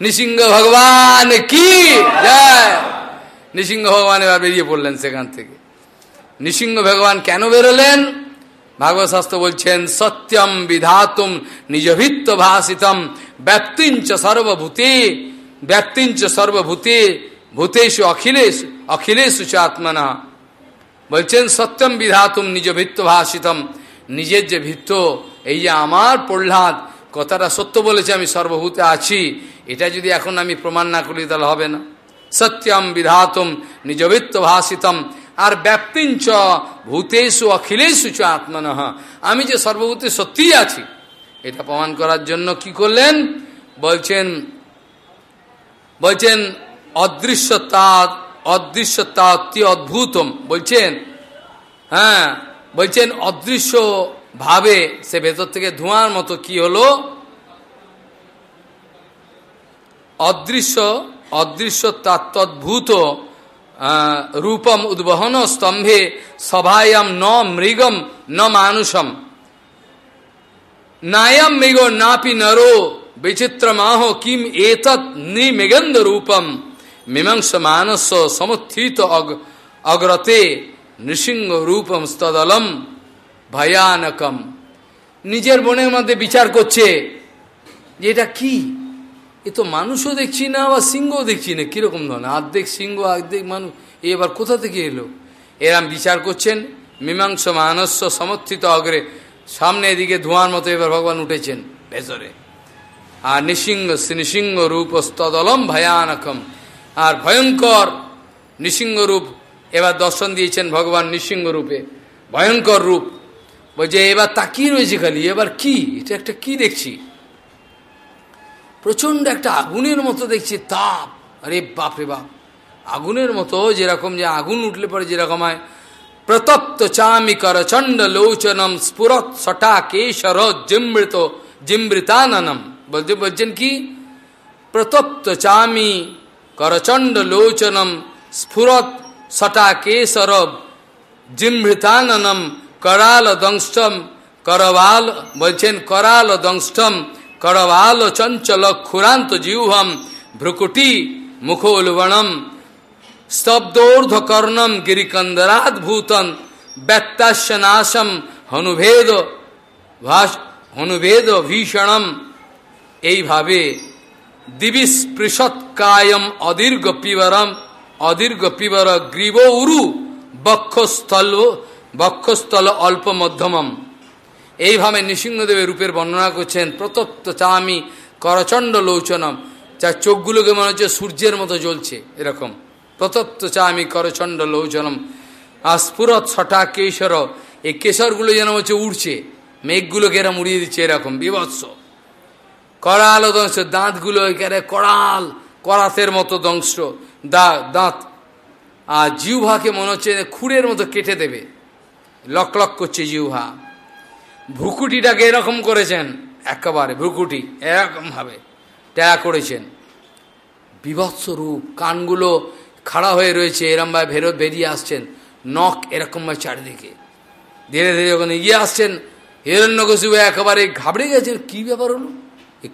নৃসিংহ ভগবান কি জয় নৃসিংহ ভগবান এবার বেরিয়ে পড়লেন সেখান থেকে। নৃসিংহ ভগবান কেন বেরোলেন? ভাগবত শাস্ত্র বলছেন, সত্যম বিধাতুম নিজভিত্ত ভাষিতম ব্যাপ্তিঞ্চ সর্বভূতে ব্যাপ্তিঞ্চ সর্বভূতে ভূতেষু অখিলেশ অখিলেশু চ আত্মনা। বলছেন, সত্যম বিধাতুম নিজ ভিত্ত ভাষিতম নিজের যে ভিত্ত, এই যে আমার প্রহ্লাদ কথাটা সত্য বলেছে, আমি সর্বভূতে আছি। এটা যদি এখন আমি প্রমাণ না করি, তাহলে হবে না। সত্যম বিধাতুম নিজবিত্ত ভাষিতম আর ব্যাপ্তিঞ্চ ভূতেষু অখিলেশু চ আত্মন। আমি যে সর্বভূতে সত্যিই আছি, এটা প্রমাণ করার জন্য কি করলেন? বলছেন বলছেন, অদৃশ্যতা অদৃশ্যতা অতি অদ্ভুতম। বলছেন হ্যাঁ বলছেন, অদৃশ্য ভাবে সে ভেতর থেকে ধোঁয়ার মতো কি হলো? অদৃশ্য অদৃশ্য তাত্তদ্ভূত রূপম উদ্বহন স্তম্ভে সভায়াম ন মৃগম ন মানুষম। নায়ম মৃগ নাপি নরো বিচিত্রমাহ কিম এতৎ নিমেগন্ধ রূপম। মীমাংস মানস সমুত্থিত অগ্রতে নৃসিংহ রূপম স্তদলম। ভয়ানকম। নিজের মনের মধ্যে বিচার করছে যে এটা কি? এ তো মানুষও দেখছি না বা সিংহও দেখছি না। কীরকম ধরনের? আর্ধেক সিংহ, আর্ধেক মানুষ, এ এবার কোথা থেকে এলো? এরাম বিচার করছেন, মীমাংস মানস্য সমর্থিত অগ্রে সামনে এদিকে ধোঁয়ার মতো এবার ভগবান উঠেছেন ভেতরে। আর নৃসিংহ নৃসিংহ রূপ স্তদলম ভয়ানকম। আর ভয়ঙ্কর নৃসিংহ এবার দর্শন দিয়েছেন ভগবান নৃসিংহ রূপে। ভয়ঙ্কর রূপ বলছে এবার তাকিয়ে রয়েছে খালি, এবার কি? এটা একটা কি দেখছি? প্রচণ্ড একটা আগুনের মতো দেখছি, তাপ। আরে বাপরে বাপ। আগুনের মতো যেরকম যে আগুন উঠলে পরে যেরকম হয়। প্রতপ্ত চামি কর চণ্ড লোচনম স্ফুরত সটা কেশর জিমৃত জিমৃতাননম। বলছে বলছেন কি? প্রতপ্ত চামি করচণ্ড লোচনম স্ফুরত সটা কেশর জিমৃতাননম করাল দংষ্টম করবাল, বলছেন করাল দংষ্টম করবাল চঞ্চল ক্ষুরান্ত জিহ্বম, ভ্রুকুটি মুখোলবণম স্তব্ধোর্ধকর্ণম গিরিকন্দরাদ্ভূতন ব্যত্তাস্য নাশম হনুভেদ ভাস হনুভেদ ভীষণম। এইভাবে দিবিস্পৃশৎকায়ম অদীর্ঘ পিবরম অদীর্ঘ পিবর গ্রীব উরু বক্ষস্থল বক্ষস্থল অল্প মধ্যমম। এইভাবে নৃসিংহদেবের রূপের বর্ণনা করছেন প্রতপ্ত চামি করচণ্ড লৌচনম যার চোখগুলোকে মনে হচ্ছে সূর্যের মতো জ্বলছে, এরকম। প্রতপ্ত চামি করচণ্ড লৌচনম আর স্ফুরত ছটা কেশর, এই কেশরগুলো যেন হচ্ছে উড়ছে মেঘগুলোকে এরম উড়িয়ে দিচ্ছে, এরকম, বিভৎস। করাল দংশ দাঁতগুলো এখানে করাল, করাতের মতো দংশ দা দাঁত। আর জিউভাকে মনে হচ্ছে খুঁড়ের মতো কেটে দেবে। লক লক করছে জিউভা ভ্রুকুটিটাকে এরকম করেছেন? একেবারে ভ্রুকুটি এরকমভাবে ট্যা করেছেন। বিভৎস রূপ, কানগুলো খাড়া হয়ে রয়েছে এরমভাবে ভেরো বেরিয়ে আসছেন, নখ এরকমভাবে চারিদিকে। ধীরে ধীরে যখন এগিয়ে আসছেন হিরণ্যকশিবু একেবারে ঘাবড়ে গেছেন, কি ব্যাপার হলো?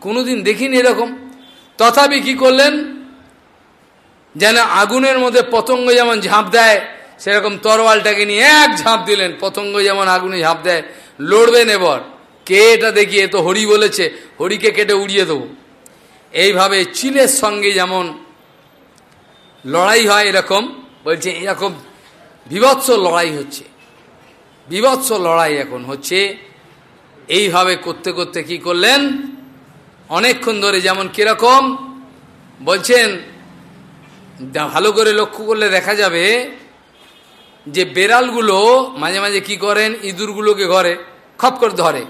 কোনোদিন দেখিনি এরকম। তথাপি কি করলেন? যেন আগুনের মধ্যে পতঙ্গ যেমন ঝাঁপ দেয় সেরকম তরওয়ালটাকে নিয়ে এক ঝাঁপ দিলেন। পতঙ্গ যেমন আগুনে ঝাঁপ দেয় লড়বেন এবার কে এটা দেখিয়ে? তো হরি বলেছে, হরিকে কেটে উড়িয়ে দেবো। এইভাবে চিলের সঙ্গে যেমন লড়াই হয় এরকম, বলছে এরকম বিভৎস লড়াই হচ্ছে। বিভৎস লড়াই এখন হচ্ছে। এইভাবে করতে করতে কি করলেন? অনেকক্ষণ ধরে যেমন কীরকম, বলছেন, ভালো করে লক্ষ্য করলে দেখা যাবে যে বেড়ালগুলো মাঝে মাঝে কি করেন, ইঁদুরগুলোকে ঘরে খপ করে ধরে,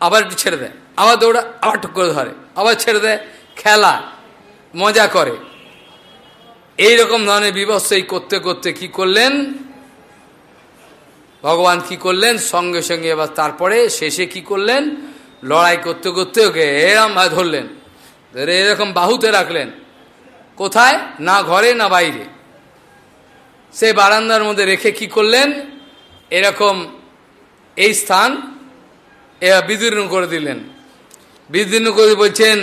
আবার একটু ছেড়ে দেয়, আবার দৌড়া, আবার টুক করে ধরে, আবার ছেড়ে দেয়, খেলা, মজা করে। এই রকম ধরনের বিবস্থাই করতে করতে কি করলেন? ভগবান কি করলেন? সঙ্গে সঙ্গে এবার তারপরে শেষে কি করলেন? লড়াই করতে করতে ওকে এরম ধরলেন। ধরে এরকম বাহুতে রাখলেন। কোথায়? না ঘরে, না বাইরে। সে বারান্দার মধ্যে রেখে কি করলেন? এরকম এই স্থান বিদীর্ণ করে দিলেন। বিদীর্ণ করে বলছেন,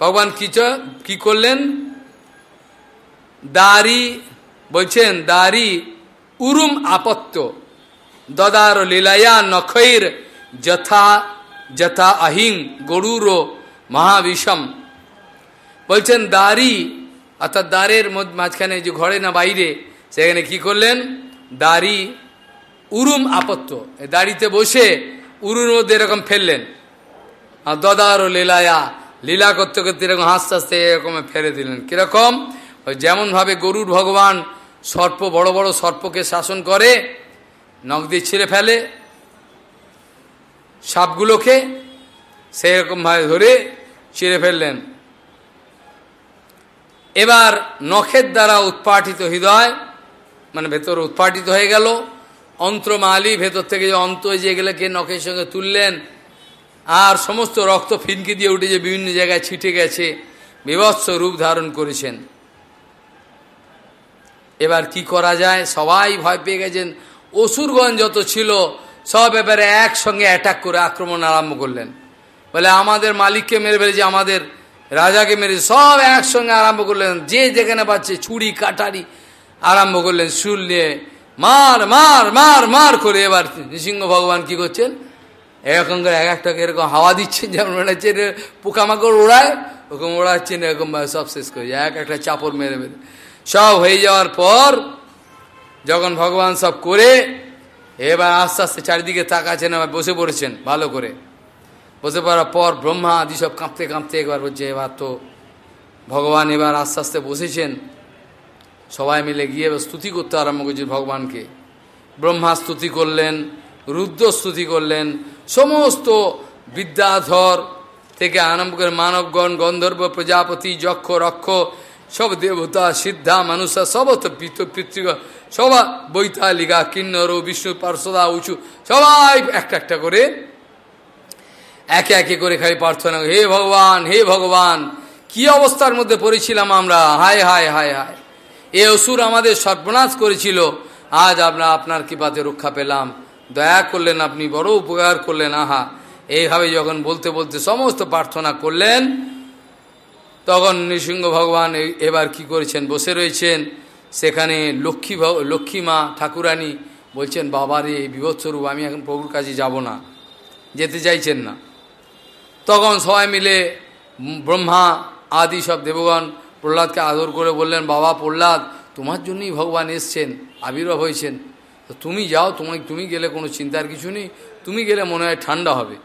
ভগবান কি কি করলেন? দাড়ি, বলছেন, দাড়ি উরুম আপত্য দদার লীলায়া নখৈর যথা যথা আহিং গরুর মহাবিষম। বলছেন, দাড়ি, অর্থাৎ দ্বারের মাঝখানে যে ঘরে না বাইরে সেখানে কি করলেন? দাড়ি উরুম আপত্ত। দাড়িতে বসে উরুর মধ্যে এরকম ফেললেন। আর দদার ও লীলায়া লীলা করতে করতে এরকম হাসতে হাসতে এরকম ফেলে দিলেন। কীরকম? ওই যেমনভাবে গরুর ভগবান সর্প, বড় বড় সর্পকে শাসন করে, নখ দিয়ে ছিঁড়ে ফেলে, সাপগুলোকে সেরকমভাবে ধরে ছিঁড়ে ফেললেন। এবার নখের দ্বারা উৎপাটিত হৃদয় মানে ভেতর উৎপাটিত হয়ে গেল। অন্ত্রমালি ভেতর থেকে যে অন্ত যে গেলেকে নখের সঙ্গে তুললেন, আর সমস্ত রক্ত ফিনকি দিয়ে উঠে যে বিভিন্ন জায়গায় ছিটে গেছে, বিভৎস রূপ ধারণ করেছেন। এবার কি করা যায়? সবাই ভয় পেয়ে গেছেন। অসুরগণ যত ছিল, সব এবারে একসঙ্গে অ্যাটাক করে আক্রমণ আরম্ভ করলেন। বলে আমাদের মালিককে মেরে ফেলেছে, আমাদের রাজাকে মেরে সব একসঙ্গে আরম্ভ করলেন। যে যেখানে পাচ্ছে, ছুরি, কাটারি আরম্ভ করলেন শুল নিয়ে, মার মার মার মার করে এবার নৃসিংহ ভগবান কি করছেন? এরকম করে এক একটাকে এরকম হাওয়া দিচ্ছেন, যেমন মনে হচ্ছে পোকামাকড় ওড়ায়, ওরকম ওড়াচ্ছেন, এরকম সব শেষ করে এক একটা চাপড় মেরে মেরে। সব হয়ে যাওয়ার পর যখন ভগবান সব করে, এবার আস্তে আস্তে চারিদিকে তাকাচ্ছেন আবার বসে পড়েছেন ভালো করে। বসে পড়ার পর ব্রহ্মা আদি সব কাঁপতে কাঁপতে একবার বলছে, এবার তো ভগবান এবার আস্তে আস্তে বসেছেন। সবাই মিলে গিয়ে স্তুতি করতে আরম্ভ করছে ভগবানকে। ব্রহ্মা স্তুতি করলেন রুদ্র স্তুতি করলেন, সমস্ত বিদ্যাধর থেকে আরম্ভ করে মানবগণ, গন্ধর্ব, প্রজাপতি, যক্ষ, রক্ষ, সব দেবতা, সিদ্ধা মানুষা সব তো পিতৃগ সবা, বৈতালিকা, কিন্নর, বিষ্ণু, পার্শ্বদা, উঁচু, সবাই একটা একটা করে একে একে করে খালি প্রার্থনা হে ভগবান হে ভগবান, কি অবস্থার মধ্যে পড়েছিলাম আমরা? হায় হায় হায় হায়। এ অসুর আমাদের সর্বনাশ করেছিল। আজ আমরা আপনার কৃপাতে রক্ষা পেলাম। দয়া করলেন আপনি বড় উপকার করলেন, আহা। এইভাবে যখন বলতে বলতে সমস্ত প্রার্থনা করলেন, তখন নৃসিংহ ভগবান এবার কি করেছেন? বসে রয়েছেন। সেখানে লক্ষ্মী লক্ষ্মী মা ঠাকুরানী বলছেন বাবার এই বিভৎস্বরূপ আমি এখন প্রভুর কাছে যাব না। যেতে চাইছেন না। তখন সবাই মিলে ব্রহ্মা আদি সব দেবগণ প্রহ্লাদকে আদর করে বললেন, বাবা প্রহ্লাদ, তোমার জন্যই ভগবান এসছেন, আবির্ভাব হয়েছেন। তুমি যাও, তোমায়, তুমি গেলে কোনো চিন্তার কিছু নেই, তুমি গেলে মনে হয় ঠান্ডা হবে।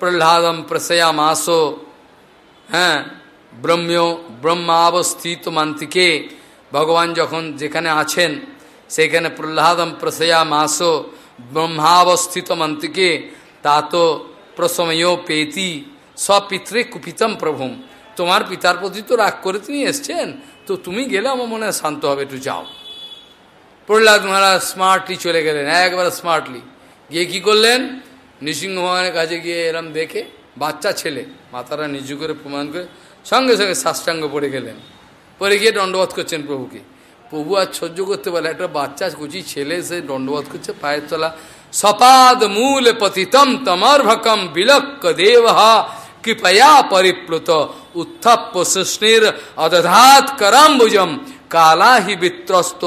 প্রহ্লাদম প্রসয়া মাসো হ্যাঁ ব্রহ্ম্য ব্রহ্মাবস্থিত মান্তিকে ভগবান যখন যেখানে আছেন সেখানে প্রহ্লাদম প্রসয়া মাসো ব্রহ্মাবস্থিত মন্ত্রীকে তা তো প্রসময় পেতি, স্বপিত্রে কুপিতম প্রভুম। তোমার পিতার প্রতি তো রাগ করে তিনি এসছেন। তো তুমি গেলে আমার মনে হয় শান্ত হবে, একটু যাও। প্রহ্লাদ মহারাজ স্মার্টলি চলে গেলেন, একবার স্মার্টলি গিয়ে কি করলেন? নৃসিংহ ভগবানের কাছে গিয়ে এরম দেখে বাচ্চা ছেলে মাতারা নিজু করে প্রমাণ করে সঙ্গে সঙ্গে সাষ্টাঙ্গ পড়ে গেলেন। পরে গিয়ে দণ্ডবোধ করছেন প্রভুকে। প্রভু আর সহ্য করতে পারে একটা বাচ্চা, কুচি ছেলে, সে দণ্ডবোধ করছে পায়ের তলা। সপাদ মূল পতিতম তমর্ভকম বিলক্ক দেব কৃপয়া পরিপ্লুত উত্থপ্য সৃষ্ণির অদধাত করাম্বুজম কালা হি বিত্রস্ত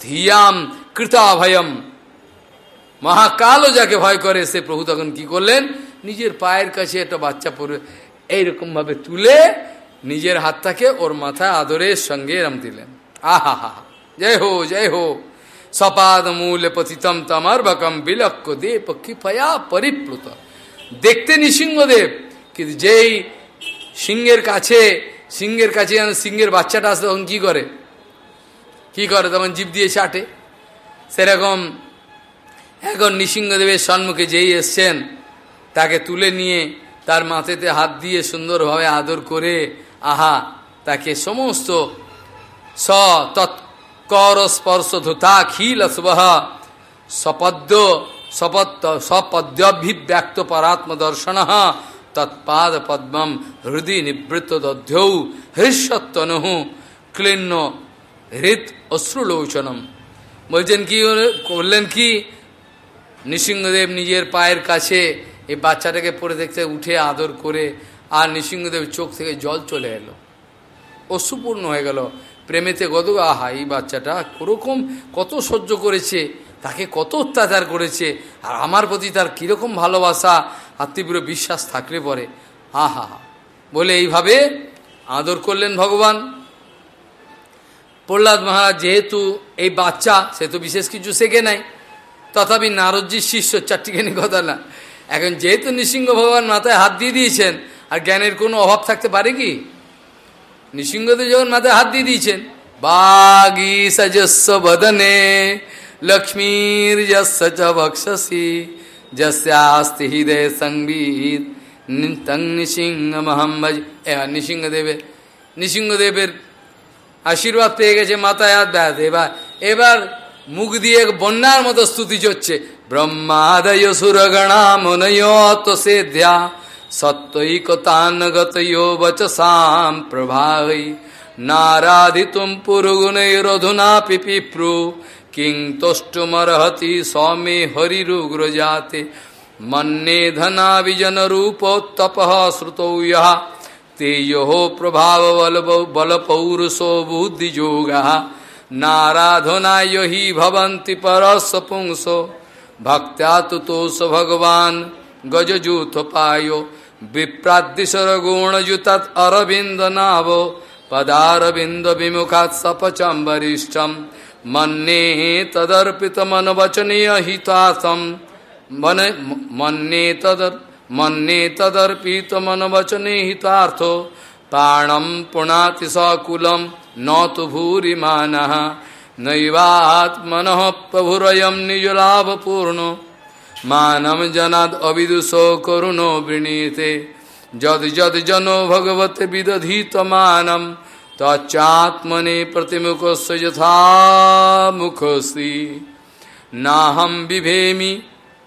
ধিয়াম কৃতাভয়ম মহাকালও যাকে ভয় করে সে প্রভু তখন কি করলেন নিজের পায়ের কাছে একটা বাচ্চা পরে এইরকমভাবে তুলে নিজের হাতটাকে ওর মাথায় আদরের সঙ্গে এরম দিলেন আহা হা জয় হো জয় হো সপাদ মূল পতিতম তমর্বকম বিলক্ষ দেব কৃপয়া পরিপ্লুত দেখতে নৃসিংহদেব কিন্তু যেই সিংহের কাছে সিংহের কাছে যেন সিংহের বাচ্চাটা আসে, তখন কী করে? কি করে? তখন জীব দিয়ে চাটে। সেরকম এখন নৃসিংহদেবের সম্মুখে যেই এসছেন, তাকে তুলে নিয়ে তার মাথাতে হাত দিয়ে সুন্দরভাবে আদর করে, আহা, তাকে সমস্ত স তৎকর স্পর্শ ধুতা খিল সুবহ সপদ্য, সপত্য, সপদ্যভিব্যক্ত পরাত্ম দর্শন তৎপাদ পদ্মম হৃদি নিবৃত্ত দধ্যৌ হৃষ্যত্তনহু ক্লিন্ন হৃদ অশ্রুলোচনম বলছেন কি করলেন কি নৃসিংহদেব নিজের পায়ের কাছে এই বাচ্চাটাকে পরে দেখতে উঠে আদর করে আর নৃসিংহদেব চোখ থেকে জল চলে এলো অশ্রুপূর্ণ হয়ে গেল প্রেমেতে গদ আহা এই বাচ্চাটা ওরকম কত সহ্য করেছে তাকে কত অত্যাচার করেছে, আর আমার প্রতি তার কীরকম ভালোবাসা, আর তীব্র বিশ্বাস থাকলে পরে। আহা হা বলে এইভাবে আদর করলেন ভগবান। প্রহ্লাদ মহারাজ যেহেতু এই বাচ্চা, সে তো বিশেষ কিছু শেখে নাই। তথাপি নারদজির শিষ্য চারটিখানি কথা না এখন যেহেতু নৃসিংহ ভগবান মাথায় হাত দিয়ে দিয়েছেন, আর জ্ঞানের কোনো অভাব থাকতে পারে কি? নৃসিংহদেব যখন মাথায় হাত দিয়ে দিয়েছেন, বাগি সজস্ব বদনে যস্য চ বক্ষসি যস্যাস্তি হৃদয় সংবিত তং নৃসিংহ মহম্মদ নৃসিংহদেবের নৃসিংহদেবের আশীর্বাদ পেয়ে গেছে মাথায় হাত ব্যাস এবার এবার মুখ দিয়ে বন্যার মতো স্তুতি চড়ছে ব্রহ্মাদয় সুরগণা মনয়ত সেধ্যা সত্যৈকতানগতয়ো বচসাম প্রভাবৈ নারাধিতুম পুরগুণৈরধুনা পিপিপ্রু কিং তোষ্টুমর্হতি সৌমে হরিরুগ্রজাতে মন্যে ধনাবিজনরূপোত্তপ শ্রুতৌ ইহ তেজো প্রভাব বলপৌরুষো বুদ্ধিযোগা নারাধনায় হি ভবন্তি পরস পুংসো ভক্ত্যা তুতোষ ভগবান গজজূথপায় বিপ্রাদ্দিশর গুণযুতাৎ অরবিন্দ নাভ পদারবিন্দ বিমুখাৎ সপচম্বরিষ্ঠম মন্যে তদর্পিতমনবচনীয় হিতাসম মন্যে তদর মন্যে তদর্পিতমনবচনে হিতার্থ প্রাণম পুণাতি সকুলম ন তু ভূরিমান নৈবাত্মন প্রভুরয়ম নিজলাভপূর্ণ মানম জনাদ অবিদুষো করুণো বৃণীতে যদ যদ জনো ভগবত বিদধীত মানম তচ্চাত্মনে প্রতিমুখস্য যথা মুখশ্রী নাহম বিভেমি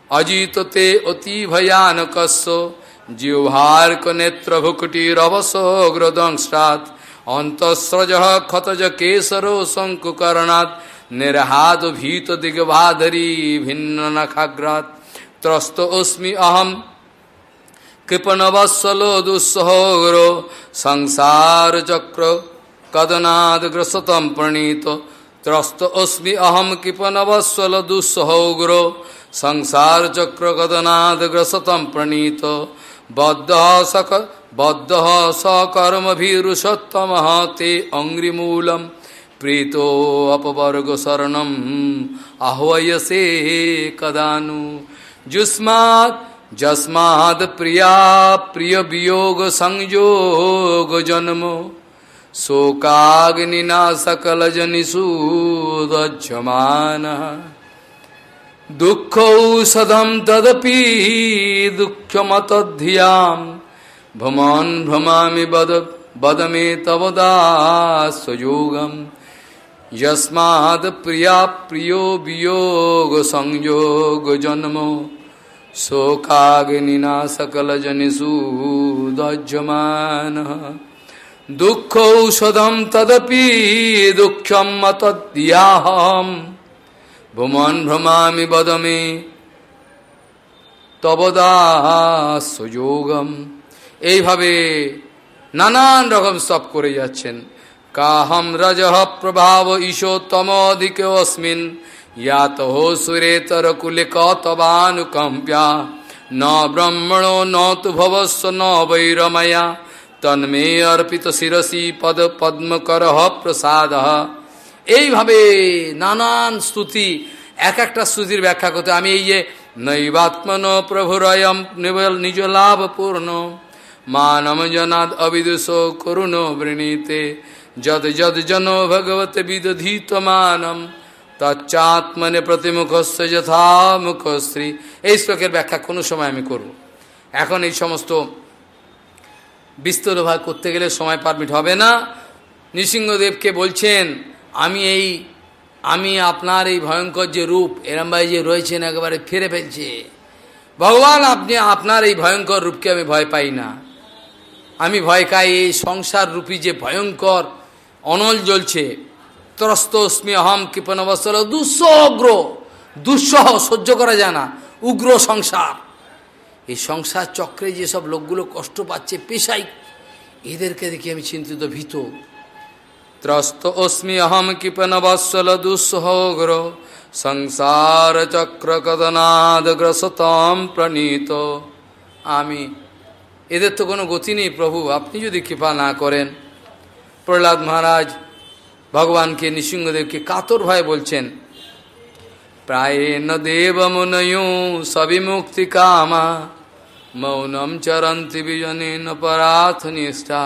অজিত তে অতি ভয়ানকস্য জিহ্বার্ক নেত্রভুকুটিরবসোগ্রদংষ্টাৎ অন্তঃস্রজ ক্ষতজ কেশরো শঙ্কুকর্ণাৎ নিরহাদ ভীত দিগবাধরী ভিন্ন নখাগ্রাত ত্রস্ত অস্মি অহম কৃপণবৎসলো দুঃসহোগ্রো সংসার চক্র কদনাদ গ্রসতম প্রণীত ত্রস্ত অস্মি অহম কৃপণবৎসল দুঃসহোগ্রো সংসার চক্র কদনাদ গ্রসতম প্রণীত বদ্ধ সক বদ্ধ সকর্মভীরুষোত্তম তে অঙ্গ্রিমূলম প্রীতো অপবর্গ শরণম আহ্বয়সে কদানু যুষ্মাৎ যস্মাদ প্রিয়া প্রিয় বিয়োগ সংযোগ জন্ম শোকাগ্নিনা সকল জনিষুদজ্যমান দুঃখৌষধম তদপি দুঃখমতধিয়াম ভ্রমণ ভ্রমামি বদ বদ মে তব দাসযোগম যস্মাদ প্রিয়া প্রিয় বিয়োগ সংযোগ দজ্যমান দুঃখৌষধম তদপি দুঃখম মতদ্যাহম ভ্রমণ ভ্রমামি বদমে। তবদাসযোগম। এইভাবে নানান রকম সব করে যাচ্ছেন। কাহম রজ প্রভাব ঈশো ঈশোত্তমধিকে অস্মিন। ইয়াত হো সুরেতর কুলে কতবানুকম্প্যা ন ব্রহ্মণো ন তু ভবস্ব ন বৈরময়া। তন্মে অর্পিত শিরসি পদ পদ্মকর প্রসাদ এইভাবে নানান স্তুতি এক একটা স্তুতির ব্যাখ্যা করতে আমি এই যে নৈবাত্মন প্রভুরয়ম নিজ লাভ পূর্ণ মানম জনাদ অবিদুষ করুণ বৃণীতে, যদ যদ জন ভগবত বিদধীত মানম, তচ্চাত্মনে প্রতিমুখস্য যথা মুখশ্রী এই শ্লোকের ব্যাখ্যা কোনো সময় আমি করব। এখন এই সমস্ত বিস্তরভাগ করতে গেলে সময় পারমিট হবে না। নৃসিংহদেবকে বলছেন, আমি এই, আমি আপনার এই ভয়ঙ্কর যে রূপ এরমভাবে যে রয়েছেন, একেবারে ফিরে ফেলছে। ভগবান, আপনি আপনার এই ভয়ঙ্কর রূপকে আমি ভয় পাই না। আমি ভয় পাই এই সংসার রূপী যে ভয়ঙ্কর অনল জ্বলছে। ত্রস্তস্মি অহম কৃপণবসল দুঃসহ উগ্র দুঃসহ সহ্য করা যায় না। উগ্র সংসার। এই সংসার চক্রে যেসব লোকগুলো কষ্ট পাচ্ছে পেশাই এদেরকে দেখে আমি চিন্তিত, ভীত। ত্রস্ত অস্মি অহম কিপনবৎসল দুঃসহগ্র সংসার চক্র কদনাদ গ্রসতম প্রণীত। আমি, এদের তো কোনো গতি নেই প্রভু, আপনি যদি কৃপা না করেন। প্রহ্লাদ মহারাজ ভগবানকে নৃসিংহদেবকে কাতর ভয় বলছেন প্রায়েণ দেবমুনয়ো সবিমুক্তি কামা। মৌনম চরন্তি বিজনেন পরাথ নিষ্ঠা।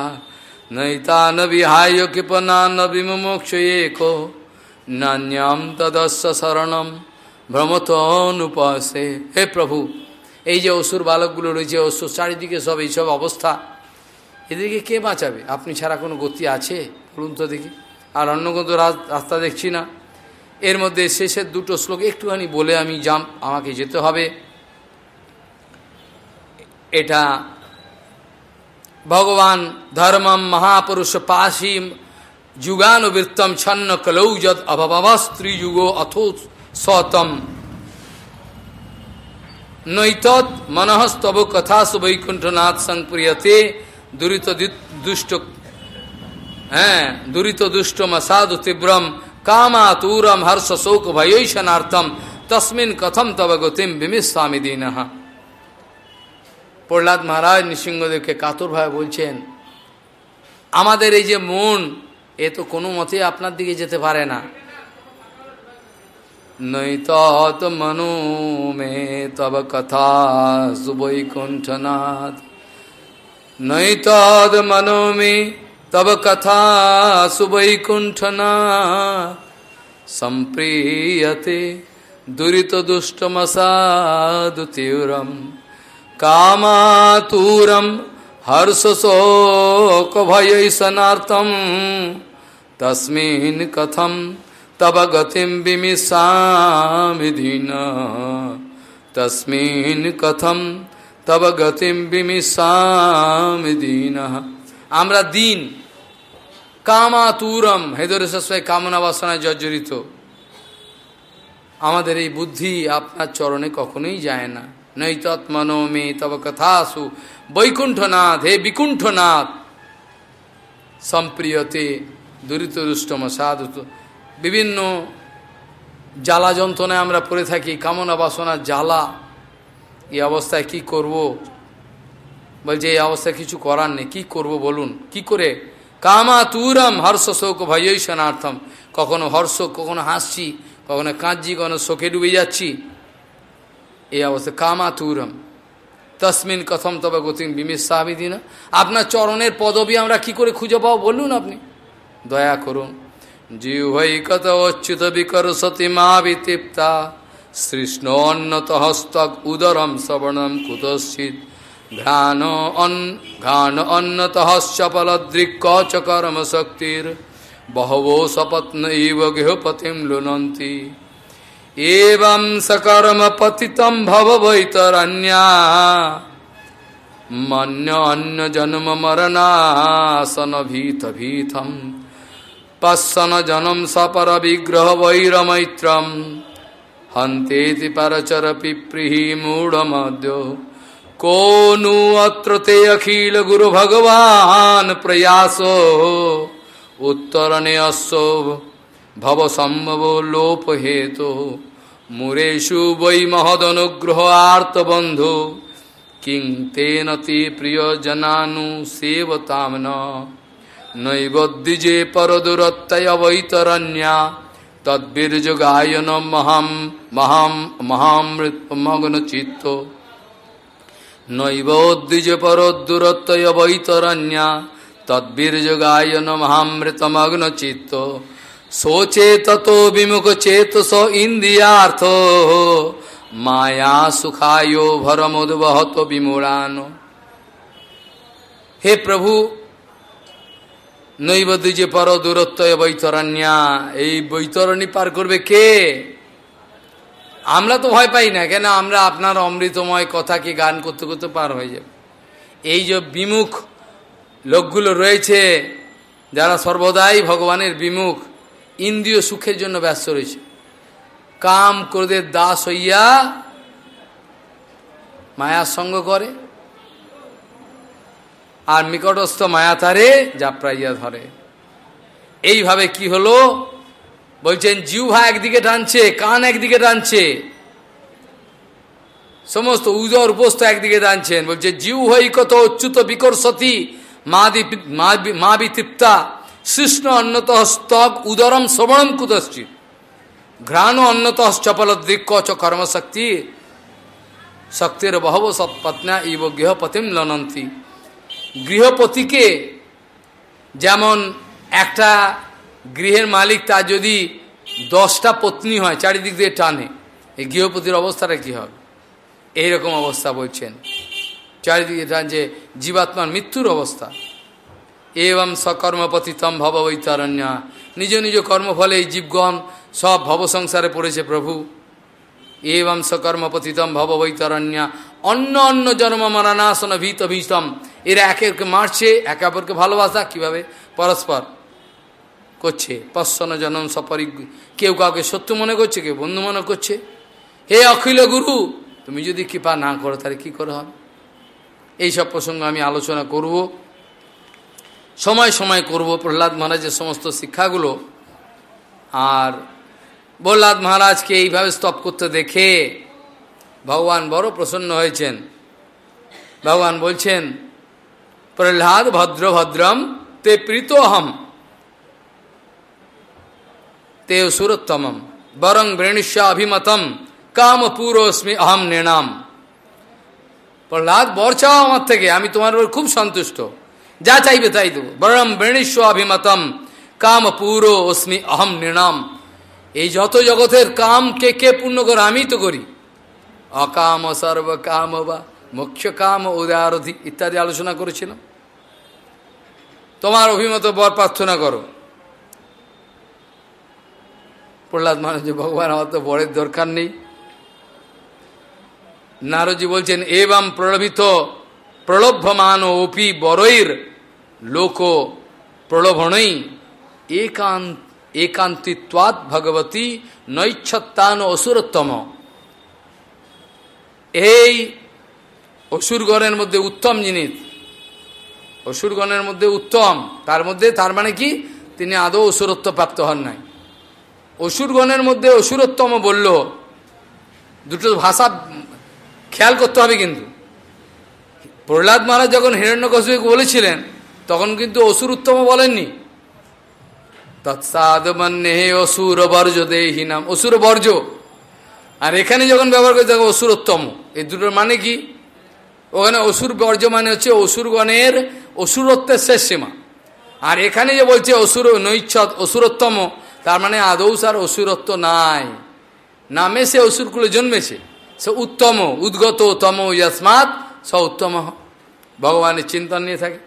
নৈতা ন বিহায় কৃপনা বিমোক্ষ একো। নান্যাম তদস্য শরণম ভ্রমতনুপসে হে প্রভু, এই যে অসুর বালকগুলো রয়েছে, অসুর চারিদিকে সব এইসব অবস্থা, এদেরকে কে বাঁচাবে? আপনি ছাড়া কোনো গতি আছে? বলুন তো দেখি। আর অন্য কোনো রাস্তা দেখছি না। এর মধ্যে শেষের দুটো শ্লোক একটুখানি বলে আমি যাম আমাকে যেতে হবে। এটা, ভগবান ধর্মম মহাপুরুষ পাশিম যুগানুবৃত্তম ছন্ন কলৌ যদ অভবস্ত্রীযুগ অথো সতম। নৈতৎ মনস্তব কথাসু বৈকুণ্ঠনাথ সংপ্রিয়তে দুরিত দুষ্ট হ্যাঁ দুরিত দুষ্ট মসাধু তীব্রম কামাতুরম হর্ষ শোক ভয়ৈষণার্থম তসমিন কথম তব গতিম বিমিস্বামী দীন প্রহ্লাদ মহারাজ নৃসিংহদেবকে কাতরভাবে বলছেন, আমাদের এই যে মন, এ তো কোনো মতে আপনার দিকে যেতে পারে না। নৈতৎ মনো মে তব কথা সুবৈকুণ্ঠনাথ নৈতদ মনো মে তব কথা সুবৈকুণ্ঠনাথ সম্প্রিয়তে দুরিত দুষ্টমসাদু তীব্রম কামাতুরম হর্ষশোক ভয়ৈসনার্থম তস্মিন কথম তব গতিম বিমিশামি দীন তস্মিন কথম তব গতিম বিমিশামি দীন আমরা দিন কামাতুরম হেদরেশ্বয় কামনা বাসনায় জর্জরিত। আমাদের এই বুদ্ধি আপনার চরণে কখনোই যায় না। নৈতৎমনো মে তব কথাসু, বৈকুণ্ঠনাথ, হে বিকুণ্ঠনাথ। সম্প্রিয়তে দুরিত দুষ্টম বিভিন্ন জ্বালা যন্ত্রণায় আমরা পড়ে থাকি, কামনা বাসনা জ্বালা। এই অবস্থায় কি করব? বলছে, এই অবস্থায় কিছু করার নেই, কী করব বলুন? কি করে কামা তুরম হর্ষ শোক ভয়ৈষণার্থম। কখনো হর্ষ কখনো হাসছি, কখনো কাঁদছি, কখনো শোকে ডুবে যাচ্ছি। এই অবস্থা কামা তুরম তসমিন কথম তবে গতিম বিমির সাহাবিদিনা আপনার চরণের পদবী আমরা কি করে খুঁজে পাবো, বলুন আপনি। দয়া করুন। জিহ্বৈ কত অচ্যুত বিকর সতী মা বিতৃপ্তা। সৃষ্ণ অন্নত হস্তক উদরম শ্রবণম কুতশ্চিত ঘ্রাণ অন, ঘ্রাণ অন্নতঃ চপলদৃক্ক চ কর্মশক্তির। বহবো সপত্ন ইব গৃহপতিম লুনন্তি। এবং সকর্ম পতিতম ভবৈতরণ্যা মন্য অন্য জন্ম মরণাসন ভীত ভীতম। পশ্যন জনম সপর বিগ্রহ বৈরমৈত্রম। হন্তেতি পরচর পিপ্রীহি মূঢ়মদ্য। কোনু অত্রতে অখিল গুরু ভগবান প্রয়াস উত্তরণে অশ্ব ভব সম্ভব লোপ হেতু মুরেশু বৈ মহদনুগ্রহ আর্তবন্ধু কিং তেন তে প্রিয় জনানু সেবতাম নৈবদ্বিজে পরদুরত্তয়বৈতরণ্যা তদ্বীর্যগায়ন মহাম মহাম মহামৃত মগ্নচিত্ত নৈবোদ্বিজ পরোদ্দূরত্বৈতরণ্যা তদ্বীর্যোগায় নমহামৃতমগ্ন চিত্ত শোচে তত বিমুখ চেত স ইন্দ্রিয়ার্থ। মায়া সুখায় ভরমুদ্বহত বিমূড়ান হে প্রভু নৈবদ্বিজে পর দূরত্ব বৈতরণ্যা এই বৈতরণী পার করবে কে? আমরা তো ভয় পাই না, কেন আমরা আপনার অমৃতময় কথাকে গান করতে করতে পার হয়ে যাব? এই যে বিমুখ লোকগুলো রয়েছে, যারা সর্বদাই ভগবানের বিমুখ, ইন্দ্রিয় সুখের জন্য ব্যস্ত রয়েছে। কাম ক্রোধের দাস হইয়া মায়ার সঙ্গ করে, আর নিকটস্থ মায়া তারে জাপড়াইয়া ধরে। এইভাবে কি হলো? বলছেন জিউভা একদিকে টানছে, কান একদিকে টানছে। সমস্ত উদর উপস্থ একদিকে টানছেন। বলছে জিউ হই কত অচ্যুত বিকর্ষতি মা বিতৃপ্তা সৃষ্ণ অন্নত স্তক উদরম শ্রবণম কুতশ্চিত ঘ্রাণ অন্নত চপল দৃক্ষ চ কর্মশক্তি শক্তির বহব সৎপত্না ইব গৃহপতিম লনন্তি। গৃহপতিকে যেমন একটা গৃহের মালিক তার যদি দশটা পত্নী হয়, চারিদিক দিয়ে টানে, এই গৃহপতির অবস্থাটা কী হবে? এইরকম অবস্থা বলছেন। চারিদিকে টানছে, জীবাত্মার মৃত্যুর অবস্থা। এবং সকর্মপতিতম ভব বৈতারণ্যা। নিজ নিজ কর্মফলে এই জীবগণ সব ভব সংসারে পড়েছে প্রভু। এবং সকর্মপতিতম ভব বৈতারণ্যা। অন্য অন্য জন্ম মরণাসন ভীত ভীতম। এরা একে মারছে, একে অপরকে ভালোবাসা, কীভাবে? পরস্পর। করছে পশ্চন জনম সপরি, কেউ কাউকে সত্য মনে করছে, কেউ বন্ধু মনে করছে। হে অখিল গুরু, তুমি যদি কৃপা না করো, তাহলে কী করে হবে? এইসব প্রসঙ্গ আমি আলোচনা করব, সময় সময় করব। প্রহ্লাদ মহারাজের সমস্ত শিক্ষাগুলো, আর প্রহ্লাদ মহারাজকে এইভাবে স্তপ করতে দেখে ভগবান বড় প্রসন্ন হয়েছেন। ভগবান বলছেন, প্রহ্লাদ ভদ্র ভদ্রম তে প্রীতোহম। তে সুরোত্তম বরং বৃণিষ্য অভিমতম কাম পুরোস্মি অহম নির্ণাম প্রহ্লাদ বর চাও আমার থেকে আমি তোমার উপর খুব সন্তুষ্ট যা চাইবে তাই দেবো বরং বৃণিষ্য অভিমতম কাম পুরো অস্মি অহম নির্ণাম এই যত জগতের কাম কে কে পূর্ণ করে আমি তো করি অকাম সর্ব কাম বা মুখ্য কাম উদারধি ইত্যাদি আলোচনা করেছিলাম তোমার অভিমত বর প্রার্থনা করো প্রহ্লাদ মহারাজ ভগবান, আমার তো বরের দরকার নেই। নারজি বলছেন এবং প্রলোভিত প্রলোভ্যমান ওপি বরৈর লোক প্রলোভনই একান্ত একান্তিত্বাৎ ভগবতী নৈচ্ছত্তান অসুরোত্তম। এই অসুরগণের মধ্যে উত্তম জিনিস অসুরগণের মধ্যে উত্তম, তার মধ্যে তার মানে কি? তিনি আদৌ অসুরত্ব প্রাপ্ত হন নাই। অসুরগণের মধ্যে অসুরোত্তম বলল, দুটো ভাষা খেয়াল করতে হবে কিন্তু। প্রহ্লাদ মহারাজ যখন হিরণ্যকশিকে বলেছিলেন, তখন কিন্তু অসুর উত্তম বলেননি। তৎসাদমন্যে অসুর বর্জ দেহি নাম অসুর বর্জ আর এখানে যখন ব্যবহার করতে থাকে অসুরোত্তম। এই দুটোর মানে কি? ওখানে অসুর বর্জ মানে হচ্ছে অসুরগণের অসুরত্বের শেষ সীমা। আর এখানে যে বলছে অসুর নৈচ্ছত অসুরোত্তম তার মানে আদৌ সার অসুরত্ব নাই। নামে সে অসুরকুলে জন্মেছে। সে উত্তম, উদ্গত তম ইয়াসমাত, স উত্তম ভগবানের চিন্তন নিয়ে থাকে।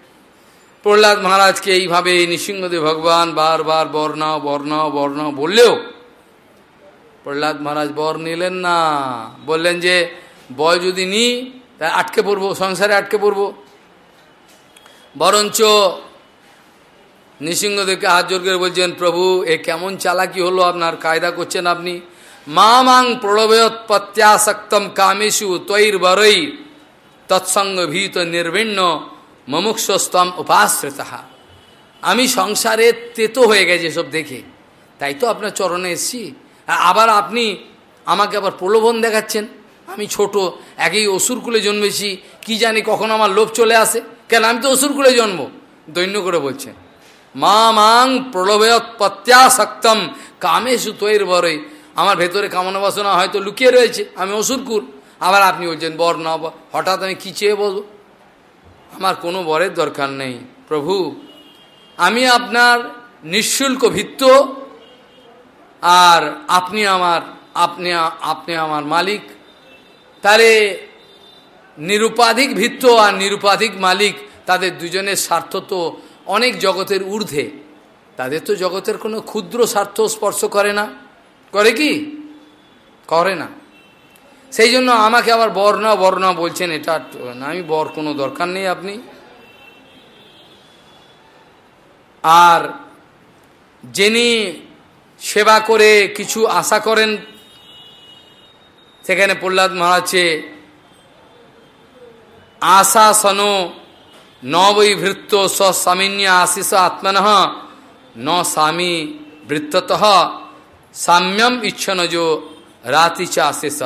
প্রহ্লাদ মহারাজকে এইভাবে নৃসিংহদেব ভগবান বারবার বর্ণ বর্ণ বর্ণ বললেও প্রহ্লাদ মহারাজ বর নিলেন না। বললেন যে বয় যদি নি তা আটকে পড়ব, সংসারে আটকে পড়ব। বরঞ্চ নৃসিংহদেবকে হাত জোর করে বলছেন, প্রভু, এ কেমন চালাকি হলো আপনার? কায়দা করছেন আপনি? মা মাং প্রণবয়োৎপত্যাসক্তম কামেশু তৈর বরৈ তৎসঙ্গ ভীত নির্বিণ্ণ মমুক্ষস্তম উপাশ্রিতা। আমি সংসারে তেতো হয়ে গেছে সব দেখে। তাই তো আপনার চরণে এসছি। আবার আপনি আমাকে আবার প্রলোভন দেখাচ্ছেন। আমি ছোট, একই অসুরকুলে জন্মেছি। কি জানি কখন আমার লোভ চলে আসে। কেন? আমি তো অসুরকুলে জন্ম। দৈন্য করে বলছেন মা মাং প্রলোভয়োৎপত্যাসক্তম কামেশু তৈর বরই আমার ভেতরে কামনা বাসনা হয়তো লুকিয়ে রয়েছে। আমি অসুরকুল আবার আপনি বলছেন, বর না হঠাৎ আমি কী চেয়ে বলব? আমার কোনো বরের দরকার নেই। প্রভু, আমি আপনার নিঃশুল্ক ভিত্ত, আর আপনি আমার, আপনি আপনি আমার মালিক। তারে নিরুপাধিক ভিত্ত আর নিরুপাধিক মালিক, তাদের দুজনের স্বার্থ তো অনেক জগতের ঊর্ধ্বে। তাদের তো জগতের কোনো ক্ষুদ্র স্বার্থ স্পর্শ করে না। করে কি? করে না। সেই জন্য আমাকে আবার বর না বর না বলছেন, এটা আমি বর কোনো দরকার নেই আপনি। আর যিনি সেবা করে কিছু আশা করেন, সেখানে প্রহ্লাদ মহারাজে আশাসনো ন বৈ ভৃত্য স্বস্বামিন্য আশিস আত্মন ন স্বামী বৃত্তত সাম্যম ইচ্ছনজো রাতি চা আশেষ।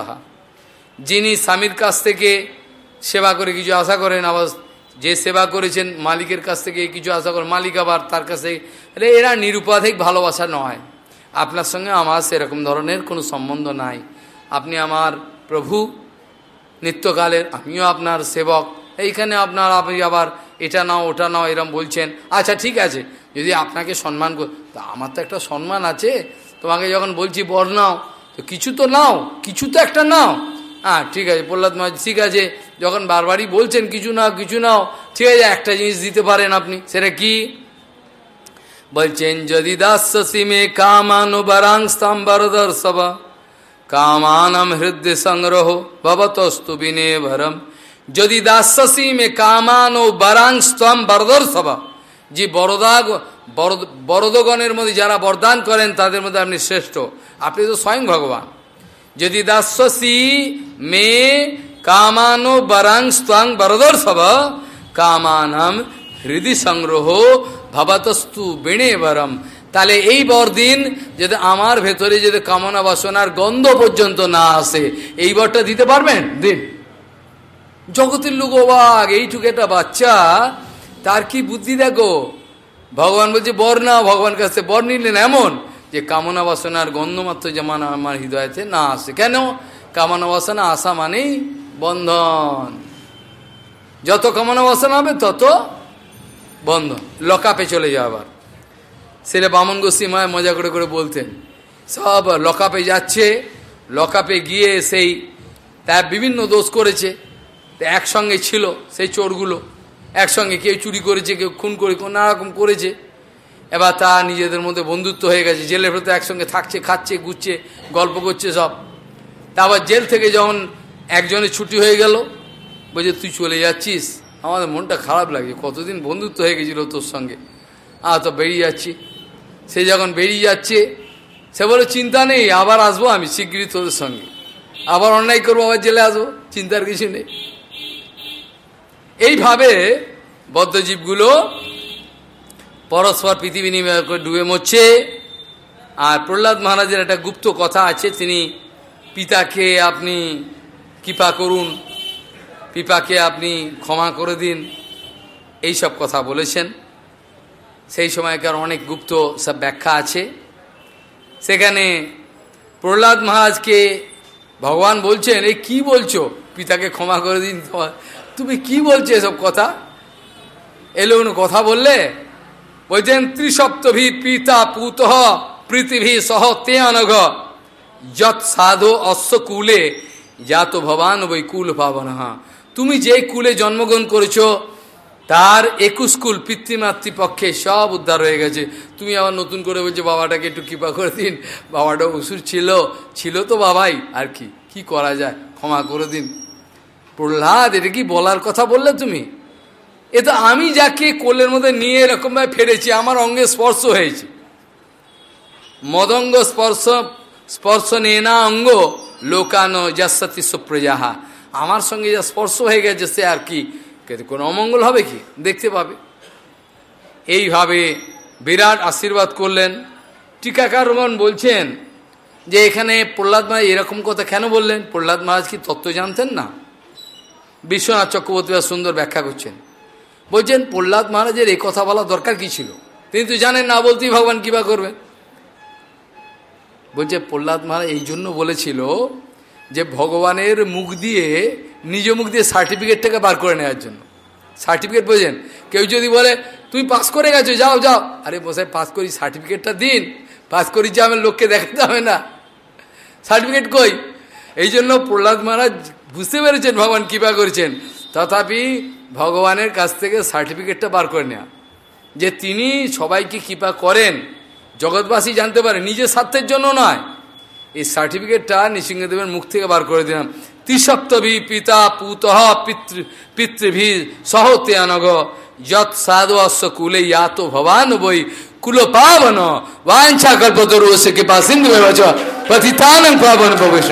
যিনি স্বামীর কাছ থেকে সেবা করে কিছু আশা করেন, আবার যে সেবা করেছেন মালিকের কাছ থেকে কিছু আশা করেন, মালিক আবার তার কাছে এরা নিরুপাধিক ভালোবাসা নয়। আপনার সঙ্গে আমার সেরকম ধরনের কোনো সম্বন্ধ নাই। আপনি আমার প্রভু, নিত্যকালের, আমিও আপনার সেবক। এইখানে আপনার আপনি আবার এটা নাও, ওটা নাও, এরম বলছেন। আচ্ছা ঠিক আছে। যদি আপনাকে সম্মান তা আমার তো একটা সম্মান আছে। তোমাকে যখন বলছি, বর নাও, তো কিছু তো নাও, কিছু তো একটা নাও। হ্যাঁ ঠিক আছে, প্রহ্লাদ মহারাজ ঠিক আছে। যখন বারবারই বলছেন, কিছু নাও কিছু নাও, ঠিক আছে, একটা জিনিস দিতে পারেন আপনি। সেটা কি? বলছেন, যদি দাসী কামানো বারাংস্তাম বারদর সভা কামানম হৃদয় সংগ্রহ ভবতস্তু বিনে ভরম যদি দাসী মে কামানো বারাংস্তম বরদর সভা। যে বরদা বরদগণের মধ্যে যারা বরদান করেন, তাদের মধ্যে আপনি শ্রেষ্ঠ। আপনি তো স্বয়ং ভগবান। যদি দাসী মে কামানো বরাংস্তাং বরদর সভা, কামানম হৃদয় সংগ্রহ ভবতস্তু বেণে বরম তাহলে এই বরদিন যদি আমার ভেতরে যদি কামনা বাসনার গন্ধ পর্যন্ত না আসে, এই বরটা দিতে পারবেন? দিন। জগতের লোক অবাক, এইটুকু একটা বাচ্চা, তার কি বুদ্ধি দেখো? ভগবান বলছে, বর না, ভগবান কাছে বর নিলেন। এমন যে কামনা বাসনার গন্ধ মাত্র যেমন আমার হৃদয়তে না আসে। কেন? কামনা বাসনা আসা মানেই বন্ধন। যত কামনা বাসনা হবে, তত বন্ধন। লকাপে চলে যাওয়া আবার। সেটা বামন গোস্বী মায় মজা করে করে বলতেন, সব লকাপে যাচ্ছে। লকাপে গিয়ে সেই, তার বিভিন্ন দোষ করেছে। একসঙ্গে ছিল সেই চোরগুলো। একসঙ্গে কেউ চুরি করেছে, কেউ খুন করে নানা রকম করেছে। এবার তা নিজেদের মধ্যে বন্ধুত্ব হয়ে গেছে। জেলের ভেতরে একসঙ্গে থাকছে, খাচ্ছে গুচ্ছে গল্প করছে সব। তারপর জেল থেকে যখন একজনের ছুটি হয়ে গেল, বলছে, তুই চলে যাচ্ছিস? আমাদের মনটা খারাপ লাগছে। কতদিন বন্ধুত্ব হয়ে গেছিল তোর সঙ্গে? আ তো বেরিয়ে যাচ্ছি। সে যখন বেরিয়ে যাচ্ছে, সে বলে, চিন্তা নেই, আবার আসব আমি শীঘ্রই তোদের সঙ্গে। আবার অন্যায় করব, আবার জেলে আসব, চিন্তার কিছু নেই। এইভাবে বদ্ধজীবগুলো পরস্পর পৃথিবী নির্মাণ করে ডুবে মরছে। আর প্রহ্লাদ মহারাজের একটা গুপ্ত কথা আছে, তিনি পিতাকে আপনি কৃপা করুন পিপাকে আপনি ক্ষমা করে দিন এই সব কথা বলেছেন। সেই সময়কার অনেক গুপ্ত সব ব্যাখ্যা আছে। সেখানে প্রহ্লাদ মহারাজকে ভগবান বলছেন, এই কি বলছো? পিতাকে ক্ষমা করে দিন তুমি কি বলছো এসব কথা? এলো কোনো কথা বললে? বলছেন ত্রিসপ্তভি পিতা পুত পৃথিবী সহ তে অনঘ যৎ সাধু অশ্ব কুলে জাত ভবান বৈ কুল পাবন তুমি যে কুলে জন্মগ্রহণ করেছ, তার একুশ কুল পিতৃমাতৃপক্ষে সব উদ্ধার হয়ে গেছে। তুমি আবার নতুন করে বলছো, বাবাটাকে একটু কৃপা করে দিন। বাবাটা অসুর ছিল ছিল তো বাবাই। আর কি? কি করা যায়? ক্ষমা করে দিন। প্রহ্লাদ এটা কি বলার কথা বললে তুমি? এ তো আমি যাকে কোলের মধ্যে নিয়ে এরকমভাবে ফেরেছি আমার অঙ্গে স্পর্শ হয়েছে। মদঙ্গ স্পর্শ স্পর্শ নেনা অঙ্গ, লোকানো যাসাতি সুপ্রজাহা। আমার সঙ্গে যা স্পর্শ হয়ে গেছে সে আর কি? কোনো অমঙ্গল হবে কি? দেখতে পাবে। এইভাবে বিরাট আশীর্বাদ করলেন। টিকাকারগণ বলছেন যে এখানে প্রহ্লাদ মহারাজ এরকম কথা কেন বললেন? প্রহ্লাদ মহারাজ কি তত্ত্ব জানতেন না? বিশ্বনাথ চক্রবর্তী সুন্দর ব্যাখ্যা করছেন। বলছেন, প্রহ্লাদ মহারাজের এই কথা বলা দরকার কি ছিল? তিনি তো জানেন না, বলতেই ভগবান কিবা করবেন। বলছে, প্রহ্লাদ মহারাজ এই জন্য বলেছিল যে ভগবানের মুখ দিয়ে, নিজ মুখ দিয়ে সার্টিফিকেটটাকে বার করে নেওয়ার জন্য। সার্টিফিকেট বোঝেন? কেউ যদি বলে, তুমি পাস করে গেছো, যাও যাও। আরে বসায় পাস করি সার্টিফিকেটটা দিন পাস করি যে আমার লোককে দেখাতে হবে না। সার্টিফিকেট কই? এই জন্য প্রহ্লাদ মহারাজ বুঝতে পেরেছেন ভগবান কৃপা করেছেন। তথাপি ভগবানের কাছ থেকে সার্টিফিকেটটা বার করে নেওয়া যে তিনি সবাইকে কৃপা করেন। জগৎবাসী জানতে পারে, নিজের স্বার্থের জন্য নয়। এই সার্টিফিকেটটা নৃসিংহদেবের মুখ থেকে বার করে দিলাম। ত্রিসপ্তভি পিতা পুত পিতৃ পিতৃভি সহতে অনগ যৎ সাধু অশ্ব কুলে ইয়াত ভবান বই কুল পাবন। বাঞ্ছা কল্পতরু সে কৃপা সিন্ধু পতিতানং পাবন প্রবেশ